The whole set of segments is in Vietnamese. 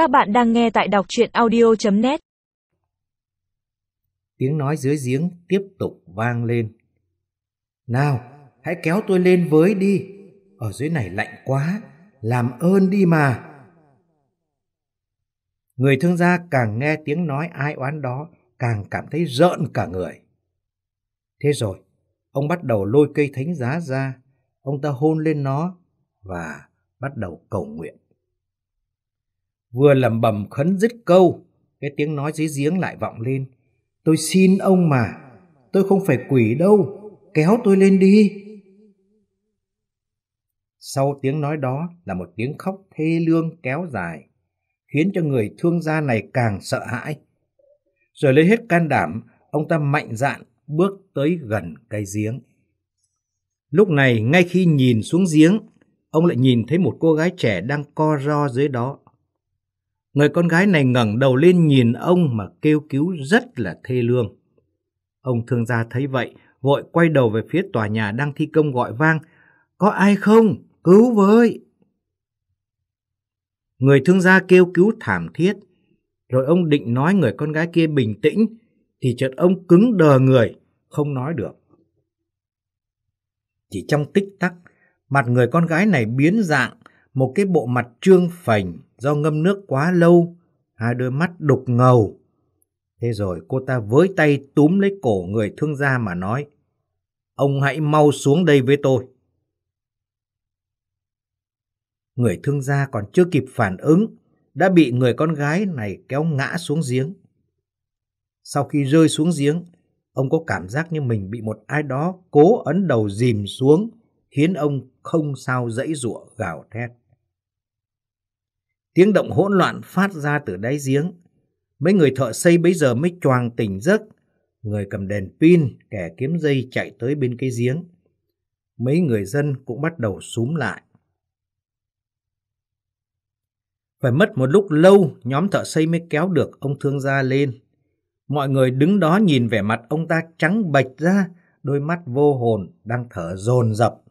Các bạn đang nghe tại đọc chuyện audio.net Tiếng nói dưới giếng tiếp tục vang lên. Nào, hãy kéo tôi lên với đi. Ở dưới này lạnh quá, làm ơn đi mà. Người thương gia càng nghe tiếng nói ai oán đó, càng cảm thấy rợn cả người. Thế rồi, ông bắt đầu lôi cây thánh giá ra, ông ta hôn lên nó và bắt đầu cầu nguyện. Vừa lẩm bẩm khấn dứt câu, cái tiếng nói dưới giếng lại vọng lên. Tôi xin ông mà, tôi không phải quỷ đâu, kéo tôi lên đi. Sau tiếng nói đó là một tiếng khóc thê lương kéo dài, khiến cho người thương gia này càng sợ hãi. Rồi lấy hết can đảm, ông ta mạnh dạn bước tới gần cây giếng. Lúc này, ngay khi nhìn xuống giếng, ông lại nhìn thấy một cô gái trẻ đang co ro dưới đó. Người con gái này ngẩng đầu lên nhìn ông mà kêu cứu rất là thê lương. Ông thương gia thấy vậy, vội quay đầu về phía tòa nhà đang thi công gọi vang. Có ai không? Cứu với! Người thương gia kêu cứu thảm thiết. Rồi ông định nói người con gái kia bình tĩnh, thì chợt ông cứng đờ người, không nói được. Chỉ trong tích tắc, mặt người con gái này biến dạng, một cái bộ mặt trương phành do ngâm nước quá lâu, hai đôi mắt đục ngầu. Thế rồi cô ta với tay túm lấy cổ người thương gia mà nói, ông hãy mau xuống đây với tôi. Người thương gia còn chưa kịp phản ứng, đã bị người con gái này kéo ngã xuống giếng. Sau khi rơi xuống giếng, ông có cảm giác như mình bị một ai đó cố ấn đầu dìm xuống, khiến ông không sao dãy giụa gào thét. Tiếng động hỗn loạn phát ra từ đáy giếng. Mấy người thợ xây bấy giờ mới choàng tỉnh giấc. Người cầm đèn pin, kẻ kiếm dây chạy tới bên cái giếng. Mấy người dân cũng bắt đầu súm lại. Phải mất một lúc lâu, nhóm thợ xây mới kéo được ông thương gia lên. Mọi người đứng đó nhìn vẻ mặt ông ta trắng bệch ra, đôi mắt vô hồn đang thở dồn dập.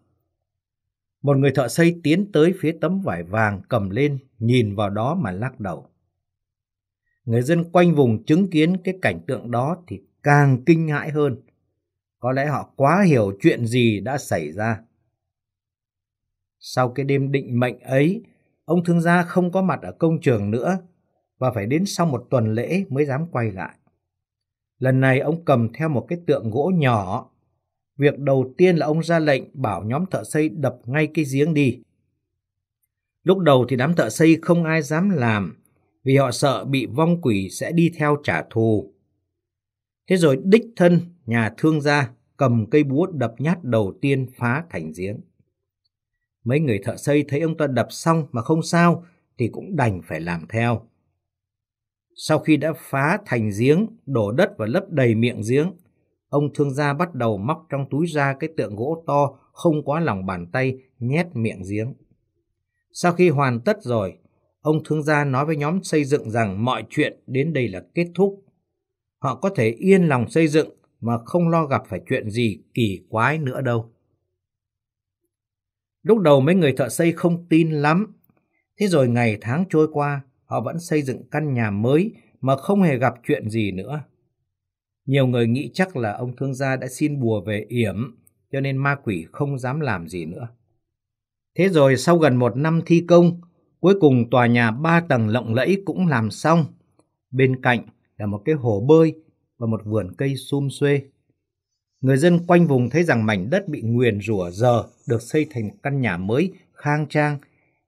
Một người thợ xây tiến tới phía tấm vải vàng cầm lên, nhìn vào đó mà lắc đầu. Người dân quanh vùng chứng kiến cái cảnh tượng đó thì càng kinh hãi hơn. Có lẽ họ quá hiểu chuyện gì đã xảy ra. Sau cái đêm định mệnh ấy, ông thương gia không có mặt ở công trường nữa và phải đến sau một tuần lễ mới dám quay lại. Lần này ông cầm theo một cái tượng gỗ nhỏ Việc đầu tiên là ông ra lệnh bảo nhóm thợ xây đập ngay cái giếng đi. Lúc đầu thì đám thợ xây không ai dám làm vì họ sợ bị vong quỷ sẽ đi theo trả thù. Thế rồi đích thân nhà thương gia cầm cây búa đập nhát đầu tiên phá thành giếng. Mấy người thợ xây thấy ông ta đập xong mà không sao thì cũng đành phải làm theo. Sau khi đã phá thành giếng, đổ đất và lấp đầy miệng giếng, Ông thương gia bắt đầu móc trong túi ra cái tượng gỗ to không quá lòng bàn tay nhét miệng giếng. Sau khi hoàn tất rồi, ông thương gia nói với nhóm xây dựng rằng mọi chuyện đến đây là kết thúc. Họ có thể yên lòng xây dựng mà không lo gặp phải chuyện gì kỳ quái nữa đâu. Lúc đầu mấy người thợ xây không tin lắm. Thế rồi ngày tháng trôi qua, họ vẫn xây dựng căn nhà mới mà không hề gặp chuyện gì nữa. Nhiều người nghĩ chắc là ông thương gia đã xin bùa về yểm, cho nên ma quỷ không dám làm gì nữa. Thế rồi sau gần một năm thi công, cuối cùng tòa nhà ba tầng lộng lẫy cũng làm xong. Bên cạnh là một cái hồ bơi và một vườn cây sum xuê. Người dân quanh vùng thấy rằng mảnh đất bị nguyền rủa giờ được xây thành một căn nhà mới khang trang,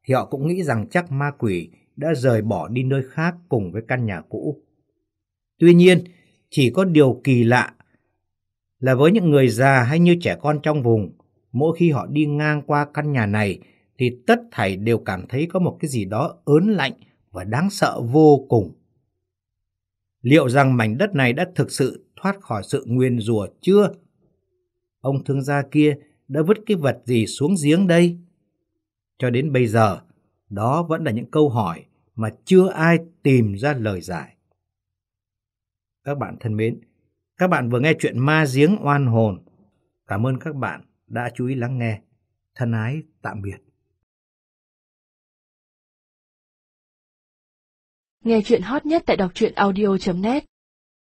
thì họ cũng nghĩ rằng chắc ma quỷ đã rời bỏ đi nơi khác cùng với căn nhà cũ. Tuy nhiên, chỉ có điều kỳ lạ là với những người già hay như trẻ con trong vùng, mỗi khi họ đi ngang qua căn nhà này thì tất thảy đều cảm thấy có một cái gì đó ớn lạnh và đáng sợ vô cùng. Liệu rằng mảnh đất này đã thực sự thoát khỏi sự nguyên rùa chưa? Ông thương gia kia đã vứt cái vật gì xuống giếng đây? Cho đến bây giờ, đó vẫn là những câu hỏi mà chưa ai tìm ra lời giải. Các bạn thân mến, các bạn vừa nghe chuyện Ma Giếng Oan Hồn. Cảm ơn các bạn đã chú ý lắng nghe. Thân ái, tạm biệt. Nghe chuyện hot nhất tại đọc truyện audio.net